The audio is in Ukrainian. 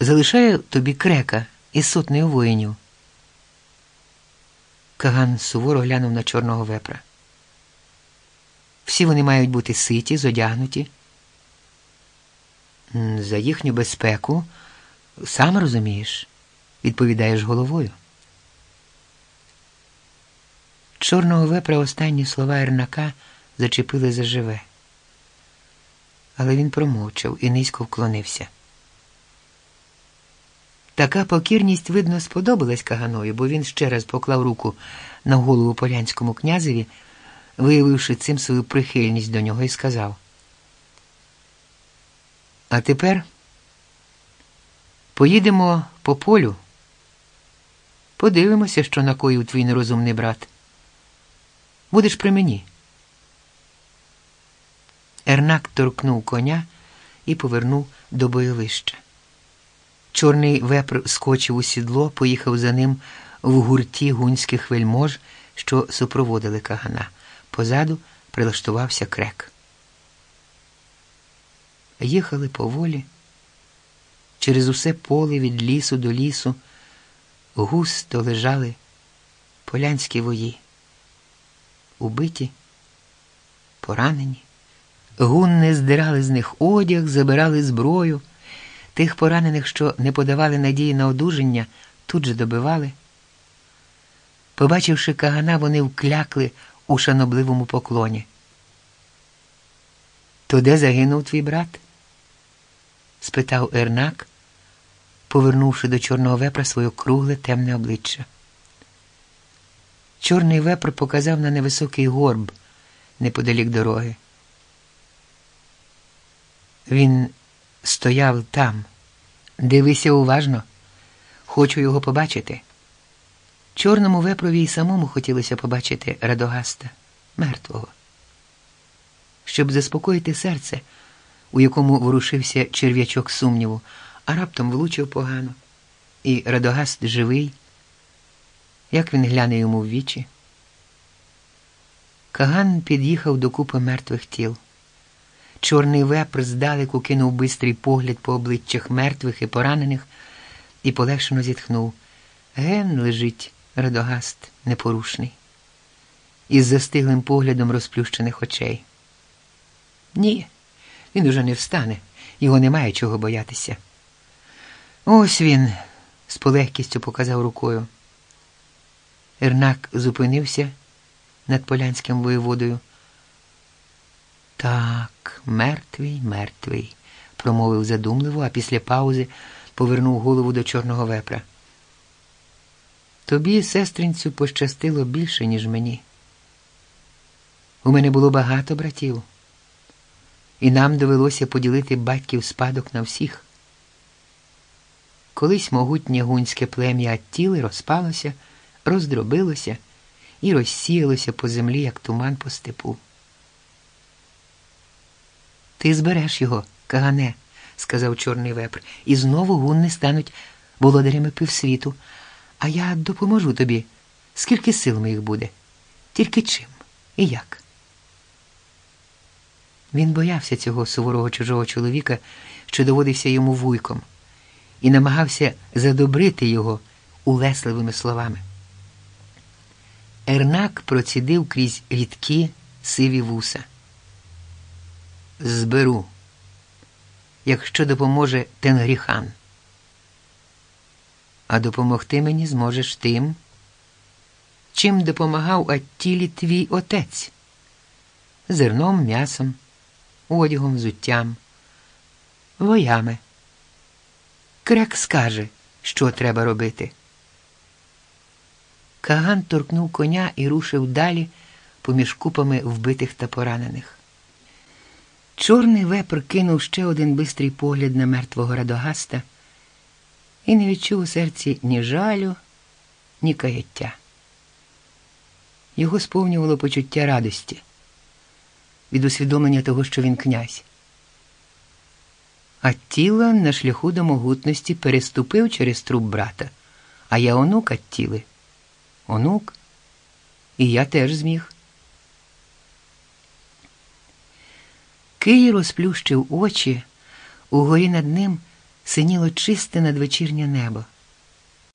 залишаю тобі крека із сотнею воїнів. Каган суворо глянув на чорного вепра. Всі вони мають бути ситі, зодягнуті. За їхню безпеку, сам розумієш, відповідаєш головою. Чорного вепра останні слова Ернака зачепили заживе. Але він промовчав і низько вклонився. Така покірність, видно, сподобалась Каганові, бо він ще раз поклав руку на голову полянському князеві, виявивши цим свою прихильність до нього, і сказав. А тепер поїдемо по полю, подивимося, що накоїв твій нерозумний брат. Будеш при мені. Ернак торкнув коня і повернув до бойовища. Чорний вепр скочив у сідло, поїхав за ним в гурті гунських вельмож, що супроводили кагана. Позаду прилаштувався крек. Їхали поволі. Через усе поле від лісу до лісу густо лежали полянські вої. Убиті, поранені. Гунни здирали з них одяг, забирали зброю. Тих поранених, що не подавали надії на одужання, тут же добивали. Побачивши кагана, вони вклякли у шанобливому поклоні. То де загинув твій брат? спитав Ернак, повернувши до чорного вепра своє кругле темне обличчя. Чорний вепр показав на невисокий горб неподалік дороги. Він стояв там. Дивися уважно, хочу його побачити. Чорному вепрові й самому хотілося побачити Радогаста, мертвого. Щоб заспокоїти серце, у якому ворушився черв'ячок сумніву, а раптом влучив погано. І Радогаст живий, як він гляне йому в вічі. Каган під'їхав до купи мертвих тіл. Чорний вепр здалеку кинув бистрий погляд по обличчях мертвих і поранених і полегшено зітхнув. Ген лежить Радогаст непорушний, із застиглим поглядом розплющених очей. Ні, він уже не встане, його немає чого боятися. Ось він, з полегкістю показав рукою. Ернак зупинився над полянським воєводою. Так, мертвий, мертвий, промовив задумливо, а після паузи повернув голову до чорного вепра. Тобі, сестринцю, пощастило більше, ніж мені. У мене було багато братів, і нам довелося поділити батьків спадок на всіх. Колись могутнє гунське плем'я Аттіли розпалося, роздробилося і розсіялося по землі, як туман по степу. Ти збереш його, кагане, сказав чорний вепр, і знову гунни стануть володарями півсвіту, а я допоможу тобі, скільки сил моїх буде, тільки чим і як. Він боявся цього суворого чужого чоловіка, що доводився йому вуйком, і намагався задобрити його улесливими словами. Ернак процідив крізь рідкі сиві вуса. Зберу, якщо допоможе Тенгріхан. А допомогти мені зможеш тим, чим допомагав Аттілі твій отець зерном, м'ясом, одягом, взуттям, воями. Крек скаже, що треба робити. Каган торкнув коня і рушив далі поміж купами вбитих та поранених. Чорний вепр кинув ще один бистрий погляд на мертвого Радогаста і не відчув у серці ні жалю, ні каяття. Його сповнювало почуття радості від усвідомлення того, що він князь. А тіло на шляху до могутності переступив через труп брата, а я онук Аттіли. Онук, і я теж зміг. Кий розплющив очі, угорі над ним синіло чисте надвечірнє небо.